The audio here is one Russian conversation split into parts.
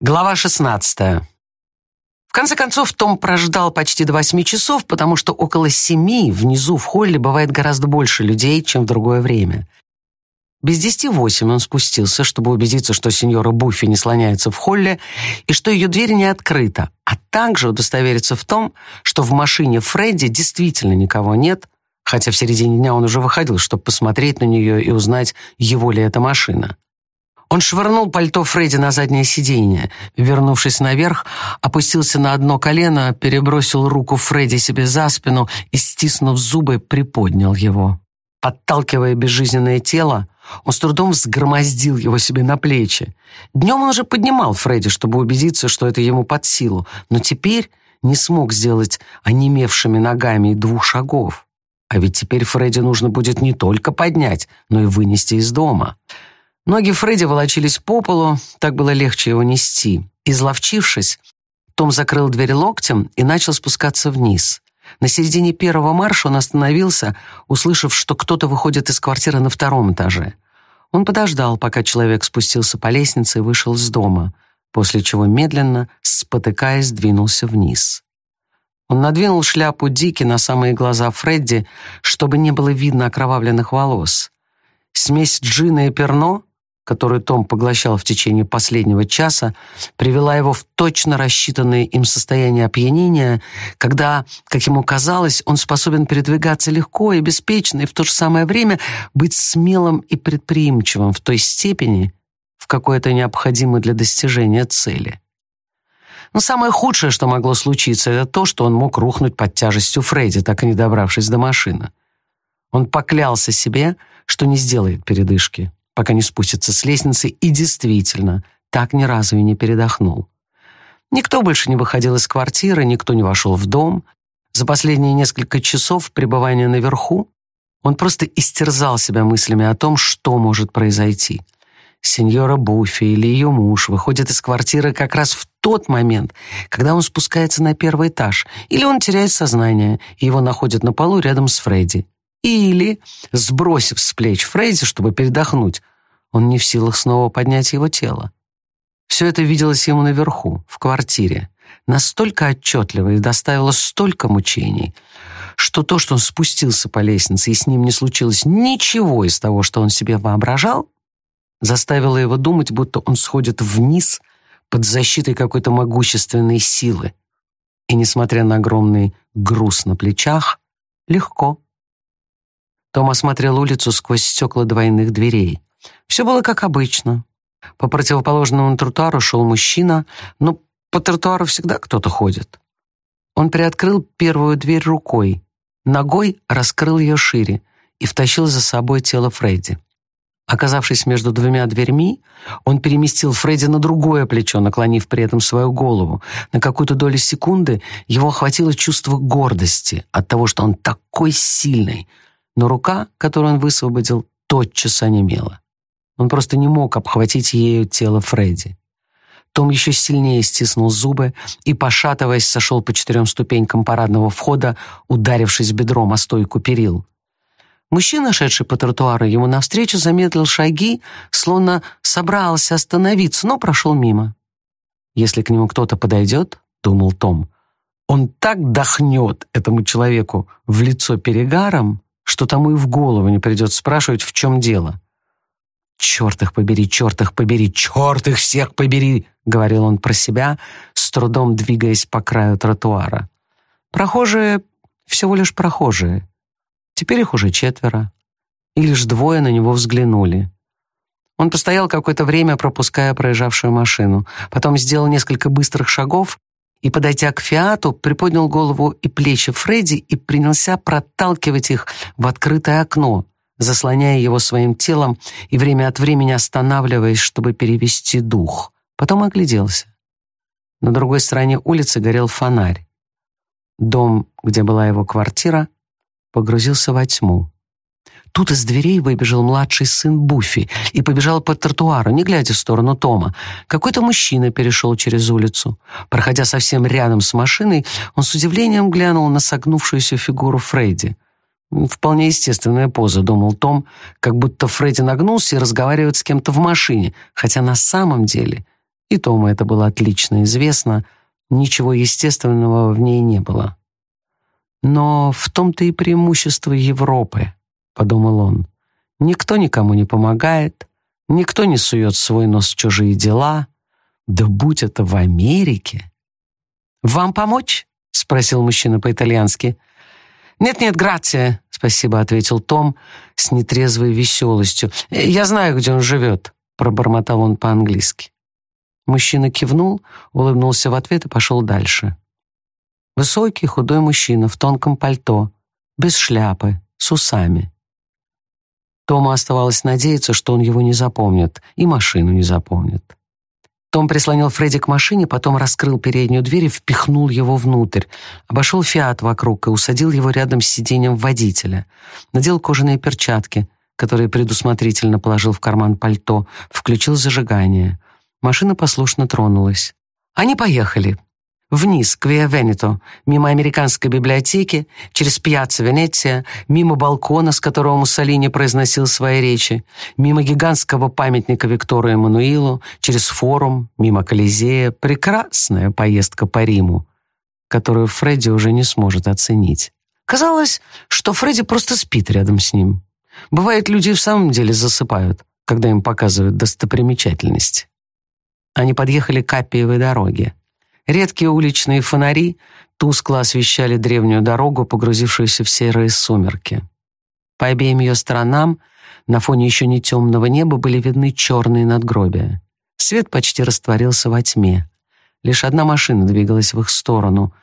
Глава 16. В конце концов, Том прождал почти до восьми часов, потому что около семи внизу в холле бывает гораздо больше людей, чем в другое время. Без десяти восемь он спустился, чтобы убедиться, что сеньора Буффи не слоняется в холле и что ее дверь не открыта, а также удостовериться в том, что в машине Фредди действительно никого нет, хотя в середине дня он уже выходил, чтобы посмотреть на нее и узнать, его ли эта машина. Он швырнул пальто Фредди на заднее сиденье. Вернувшись наверх, опустился на одно колено, перебросил руку Фредди себе за спину и, стиснув зубы, приподнял его. Подталкивая безжизненное тело, он с трудом взгромоздил его себе на плечи. Днем он уже поднимал Фредди, чтобы убедиться, что это ему под силу, но теперь не смог сделать онемевшими ногами и двух шагов. А ведь теперь Фредди нужно будет не только поднять, но и вынести из дома. Ноги Фредди волочились по полу, так было легче его нести. Изловчившись, Том закрыл дверь локтем и начал спускаться вниз. На середине первого марша он остановился, услышав, что кто-то выходит из квартиры на втором этаже. Он подождал, пока человек спустился по лестнице и вышел из дома, после чего медленно, спотыкаясь, двинулся вниз. Он надвинул шляпу Дики на самые глаза Фредди, чтобы не было видно окровавленных волос. Смесь джина и перно которую Том поглощал в течение последнего часа, привела его в точно рассчитанное им состояние опьянения, когда, как ему казалось, он способен передвигаться легко и беспечно, и в то же самое время быть смелым и предприимчивым в той степени, в какой это необходимо для достижения цели. Но самое худшее, что могло случиться, это то, что он мог рухнуть под тяжестью Фредди, так и не добравшись до машины. Он поклялся себе, что не сделает передышки пока не спустится с лестницы, и действительно, так ни разу и не передохнул. Никто больше не выходил из квартиры, никто не вошел в дом. За последние несколько часов пребывания наверху он просто истерзал себя мыслями о том, что может произойти. Сеньора Буффи или ее муж выходит из квартиры как раз в тот момент, когда он спускается на первый этаж, или он теряет сознание, и его находят на полу рядом с Фредди. Или, сбросив с плеч Фрейзи, чтобы передохнуть, он не в силах снова поднять его тело. Все это виделось ему наверху, в квартире, настолько отчетливо и доставило столько мучений, что то, что он спустился по лестнице, и с ним не случилось ничего из того, что он себе воображал, заставило его думать, будто он сходит вниз под защитой какой-то могущественной силы. И, несмотря на огромный груз на плечах, легко. Том осмотрел улицу сквозь стекла двойных дверей. Все было как обычно. По противоположному тротуару шел мужчина, но по тротуару всегда кто-то ходит. Он приоткрыл первую дверь рукой, ногой раскрыл ее шире и втащил за собой тело Фредди. Оказавшись между двумя дверьми, он переместил Фредди на другое плечо, наклонив при этом свою голову. На какую-то долю секунды его охватило чувство гордости от того, что он такой сильный, но рука, которую он высвободил, тотчас онемела. Он просто не мог обхватить ею тело Фредди. Том еще сильнее стиснул зубы и, пошатываясь, сошел по четырем ступенькам парадного входа, ударившись бедром о стойку перил. Мужчина, шедший по тротуару ему навстречу, замедлил шаги, словно собрался остановиться, но прошел мимо. «Если к нему кто-то подойдет, — думал Том, — он так дохнет этому человеку в лицо перегаром, что тому и в голову не придет спрашивать, в чем дело. «Черт их побери, черт их побери, черт их всех побери!» — говорил он про себя, с трудом двигаясь по краю тротуара. Прохожие — всего лишь прохожие. Теперь их уже четверо. И лишь двое на него взглянули. Он постоял какое-то время, пропуская проезжавшую машину. Потом сделал несколько быстрых шагов и, подойдя к «Фиату», приподнял голову и плечи Фредди и принялся проталкивать их в открытое окно — заслоняя его своим телом и время от времени останавливаясь, чтобы перевести дух. Потом огляделся. На другой стороне улицы горел фонарь. Дом, где была его квартира, погрузился во тьму. Тут из дверей выбежал младший сын Буффи и побежал по тротуару, не глядя в сторону Тома. Какой-то мужчина перешел через улицу. Проходя совсем рядом с машиной, он с удивлением глянул на согнувшуюся фигуру Фредди — Вполне естественная поза, думал Том, как будто Фредди нагнулся и разговаривает с кем-то в машине, хотя на самом деле И Тому это было отлично известно, ничего естественного в ней не было. «Но в том-то и преимущество Европы», — подумал он. «Никто никому не помогает, никто не сует свой нос в чужие дела. Да будь это в Америке!» «Вам помочь?» — спросил мужчина по-итальянски. «Нет-нет, грация», — спасибо, — ответил Том с нетрезвой веселостью. «Я знаю, где он живет», — пробормотал он по-английски. Мужчина кивнул, улыбнулся в ответ и пошел дальше. Высокий, худой мужчина в тонком пальто, без шляпы, с усами. Тому оставалось надеяться, что он его не запомнит и машину не запомнит. Том прислонил Фредди к машине, потом раскрыл переднюю дверь и впихнул его внутрь. Обошел «Фиат» вокруг и усадил его рядом с сиденьем водителя. Надел кожаные перчатки, которые предусмотрительно положил в карман пальто, включил зажигание. Машина послушно тронулась. Они поехали. Вниз, к Виа Венето, мимо американской библиотеки, через Пьяцца Венеция, мимо балкона, с которого Муссолини произносил свои речи, мимо гигантского памятника Виктору Эммануилу, через форум, мимо Колизея. Прекрасная поездка по Риму, которую Фредди уже не сможет оценить. Казалось, что Фредди просто спит рядом с ним. Бывает, люди в самом деле засыпают, когда им показывают достопримечательности. Они подъехали к Аппиевой дороге. Редкие уличные фонари тускло освещали древнюю дорогу, погрузившуюся в серые сумерки. По обеим ее сторонам, на фоне еще не темного неба, были видны черные надгробия. Свет почти растворился во тьме. Лишь одна машина двигалась в их сторону.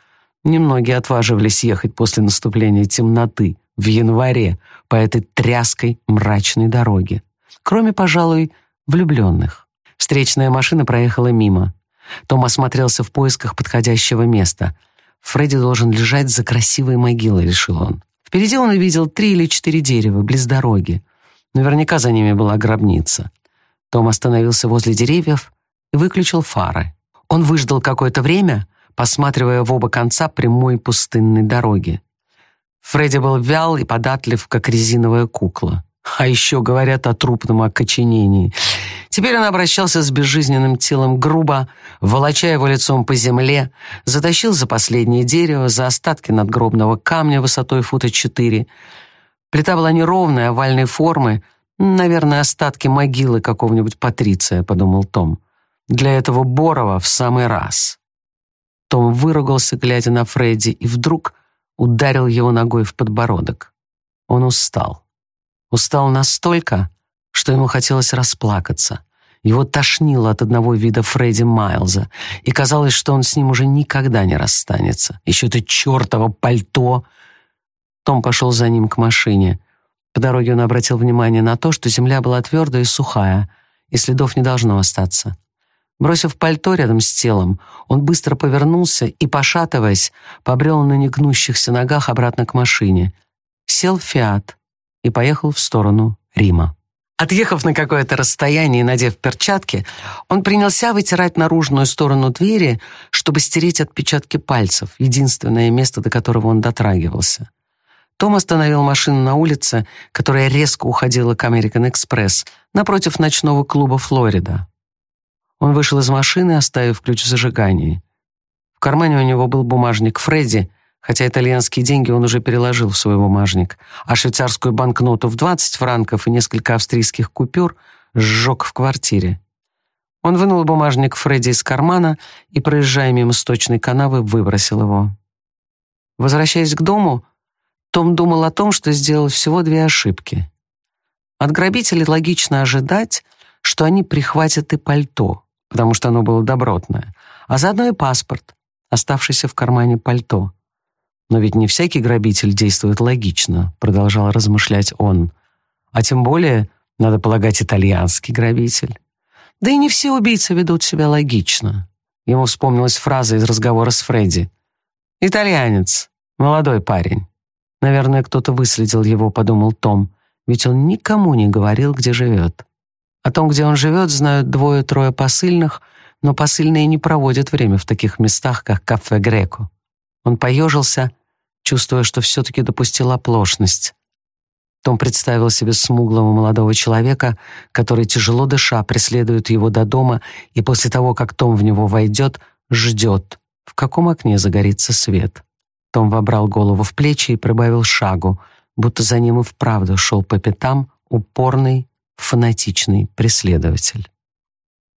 Немногие отваживались ехать после наступления темноты в январе по этой тряской мрачной дороге. Кроме, пожалуй, влюбленных. Встречная машина проехала мимо. Том осмотрелся в поисках подходящего места. Фредди должен лежать за красивой могилой, решил он. Впереди он увидел три или четыре дерева, близ дороги. Наверняка за ними была гробница. Том остановился возле деревьев и выключил фары. Он выждал какое-то время, посматривая в оба конца прямой пустынной дороги. Фредди был вял и податлив, как резиновая кукла. А еще говорят о трупном окоченении. Теперь он обращался с безжизненным телом грубо, волоча его лицом по земле, затащил за последнее дерево, за остатки надгробного камня высотой фута четыре. Плита была неровной, овальной формы, наверное, остатки могилы какого-нибудь патриция, подумал Том. Для этого Борова в самый раз. Том выругался, глядя на Фредди, и вдруг ударил его ногой в подбородок. Он устал. Устал настолько, что ему хотелось расплакаться. Его тошнило от одного вида Фредди Майлза, и казалось, что он с ним уже никогда не расстанется. Еще это чертово пальто! Том пошел за ним к машине. По дороге он обратил внимание на то, что земля была твердая и сухая, и следов не должно остаться. Бросив пальто рядом с телом, он быстро повернулся и, пошатываясь, побрел на негнущихся ногах обратно к машине. Сел в «Фиат», и поехал в сторону Рима. Отъехав на какое-то расстояние и надев перчатки, он принялся вытирать наружную сторону двери, чтобы стереть отпечатки пальцев, единственное место, до которого он дотрагивался. Том остановил машину на улице, которая резко уходила к American Express, напротив ночного клуба «Флорида». Он вышел из машины, оставив ключ в зажигании. В кармане у него был бумажник Фредди, хотя итальянские деньги он уже переложил в свой бумажник, а швейцарскую банкноту в 20 франков и несколько австрийских купюр сжег в квартире. Он вынул бумажник Фредди из кармана и, проезжая мимо сточной канавы, выбросил его. Возвращаясь к дому, том думал о том, что сделал всего две ошибки. От грабителей логично ожидать, что они прихватят и пальто, потому что оно было добротное, а заодно и паспорт, оставшийся в кармане пальто. «Но ведь не всякий грабитель действует логично», — продолжал размышлять он. «А тем более, надо полагать, итальянский грабитель. Да и не все убийцы ведут себя логично». Ему вспомнилась фраза из разговора с Фредди. «Итальянец, молодой парень». Наверное, кто-то выследил его, подумал Том, ведь он никому не говорил, где живет. О том, где он живет, знают двое-трое посыльных, но посыльные не проводят время в таких местах, как кафе Греко. Он поежился, чувствуя, что все-таки допустил оплошность. Том представил себе смуглого молодого человека, который, тяжело дыша, преследует его до дома и после того, как Том в него войдет, ждет, в каком окне загорится свет. Том вобрал голову в плечи и прибавил шагу, будто за ним и вправду шел по пятам упорный, фанатичный преследователь.